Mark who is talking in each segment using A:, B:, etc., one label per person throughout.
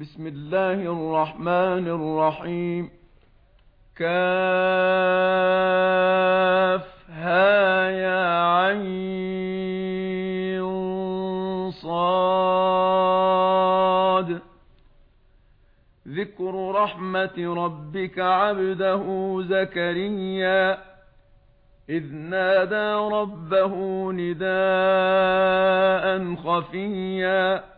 A: بسم الله الرحمن الرحيم كاف ها يا عين صاد. ذكر رحمة ربك عبده زكريا إذ نادى ربه نداء خفيا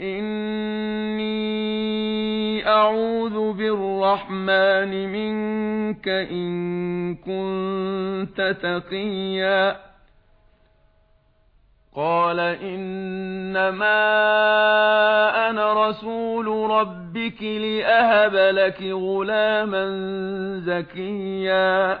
A: إِنِّي أَعُوذُ بِالرَّحْمَنِ مِنكَ إِن كُنتَ تَقِيًّا قَالَ إِنَّمَا أَنَا رَسُولُ رَبِّكِ لِأَهَبَ لَكِ غُلَامًا زَكِيًّا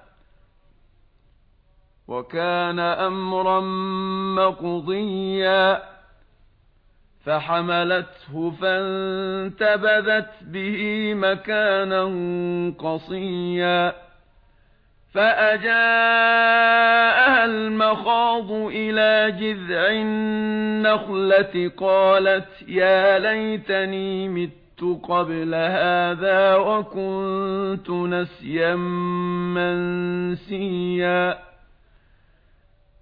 A: وكان أمرا مقضيا فحملته فانتبذت به مكانا قصيا فأجاءها المخاض إلى جذع النخلة قالت يا ليتني مت قبل هذا وكنت نسيا منسيا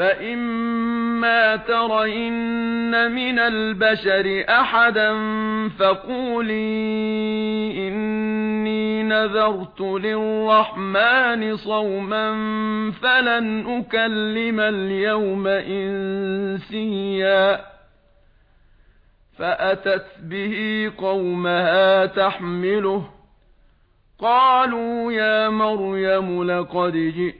A: فَإِمَّا تَرَيِنَّ مِنَ الْبَشَرِ أَحَدًا فَقُولِي إِنِّي نَذَرْتُ لِلرَّحْمَنِ صَوْمًا فَلَنْ أُكَلِّمَ الْيَوْمَ إِنْسِيًّا فَأَتَتْ بِهِ قَوْمَهَا تَحْمِلُهُ قَالُوا يَا مَرْيَمُ لَقَدْ جِئْتِ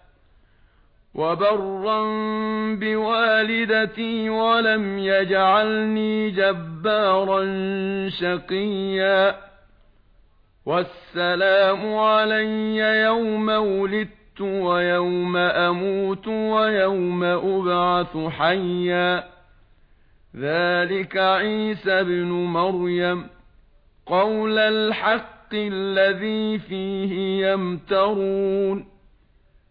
A: وَبَرًّا بِوَالِدَتِي وَلَمْ يَجْعَلْنِي جَبَّارًا شَقِيًّا وَالسَّلَامُ عَلَيَّ يَوْمَ وُلِدتُّ وَيَوْمَ أَمُوتُ وَيَوْمَ أُبْعَثُ حَيًّا ذَلِكَ عِيسَى ابْنُ مَرْيَمَ قَوْلَ الْحَقِّ الَّذِي فِيهِ يَمْتَرُونَ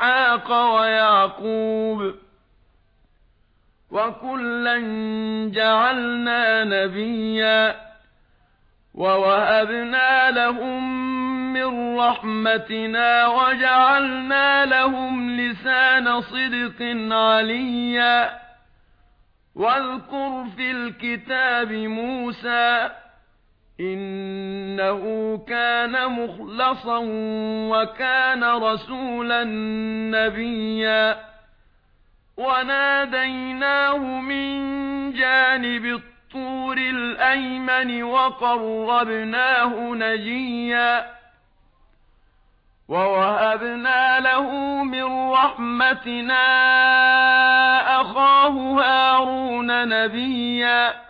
A: إِسْحَاقَ ويعقوب وكلا جعلنا نبيا ووهبنا لهم من رحمتنا وجعلنا لهم لسان صدق عليا واذكر في الكتاب موسى إن إِنَّهُ كَانَ مُخْلَصًا وَكَانَ رَسُولًا نَبِيًّا وَنَادَيْنَاهُ مِنْ جَانِبِ الطُّورِ الْأَيْمَنِ وَقَرَّبْنَاهُ نَجِيًّا وَوَهَبْنَا لَهُ مِنْ رَحْمَتِنَا أَخَاهُ هَارُونَ نَبِيًّا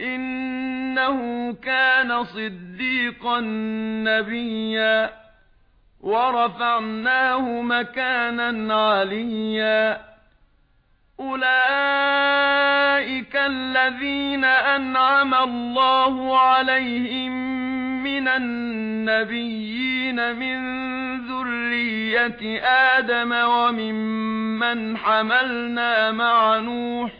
A: إِنَّهُ كَانَ صِدِّيقًا نَّبِيًّا وَرَفَعْنَاهُ مَكَانًا عَلِيًّا. أُولَئِكَ الَّذِينَ أَنْعَمَ اللَّهُ عَلَيْهِمْ مِنَ النَّبِيِّينَ مِنْ ذُرِّيَّةِ آدَمَ وَمِمَّنْ حَمَلْنَا مَعَ نُوحٍ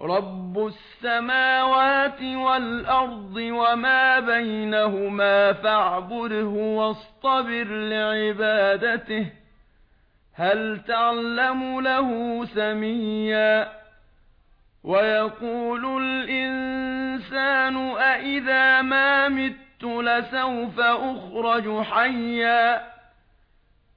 A: رَبُّ السَّمَاوَاتِ وَالْأَرْضِ وَمَا بَيْنَهُمَا فَاعْبُدْهُ وَاصْطَبِرْ لِعِبَادَتِهِ هَلْ تَعْلَمُ لَهُ سَمِيًّا؟ وَيَقُولُ الْإِنسَانُ أَإِذَا مَا مِتُّ لَسَوْفَ أُخْرَجُ حَيًّا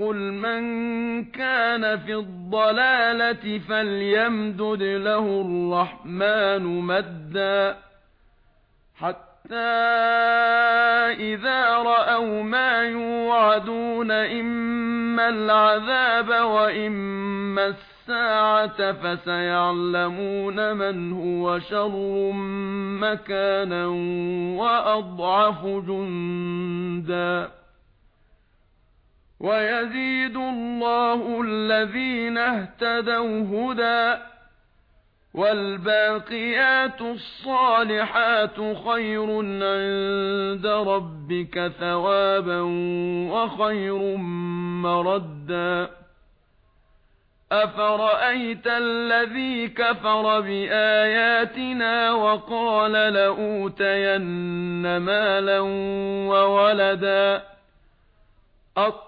A: قُلْ مَنْ كَانَ فِي الضَّلَالَةِ فَلْيَمْدُدْ لَهُ الرَّحْمَنُ مَدًّا حَتَّى إِذَا رَأَوْا مَا يُوعَدُونَ إِمَّا الْعَذَابَ وَإِمَّا السَّاعَةَ فَسَيَعْلَمُونَ مَنْ هُوَ شَرٌّ مَكَانًا وَأَضْعَفُ جُنْدًا وَيَزِيدُ اللَّهُ الَّذِينَ اهْتَدَوْا هُدًى وَالْبَاقِيَاتُ الصَّالِحَاتُ خَيْرٌ عِندَ رَبِّكَ ثَوَابًا وَخَيْرٌ مَّرَدًّا أَفَرَأَيْتَ الَّذِي كَفَرَ بِآيَاتِنَا وَقَالَ لَأُوتَيَنَّ مَالًا وَوَلَدًا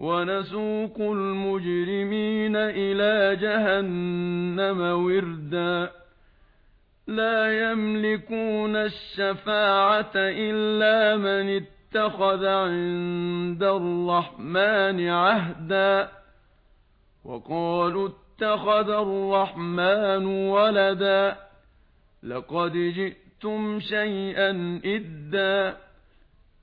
A: ونسوق المجرمين إلى جهنم وردا. لا يملكون الشفاعة إلا من اتخذ عند الرحمن عهدا. وقالوا اتخذ الرحمن ولدا. لقد جئتم شيئا إدا.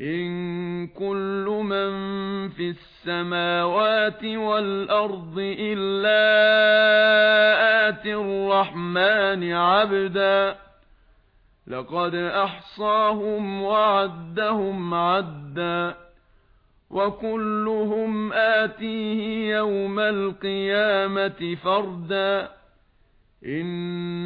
A: إِن كُلُّ مَن فِي السَّمَاوَاتِ وَالْأَرْضِ إِلَّا آتِي الرَّحْمَنِ عَبْدًا لَّقَدْ أَحْصَاهُمْ وَعَدَّهُمْ عَدًّا وَكُلُّهُمْ آتِيهِ يَوْمَ الْقِيَامَةِ فَرْدًا إِنَّ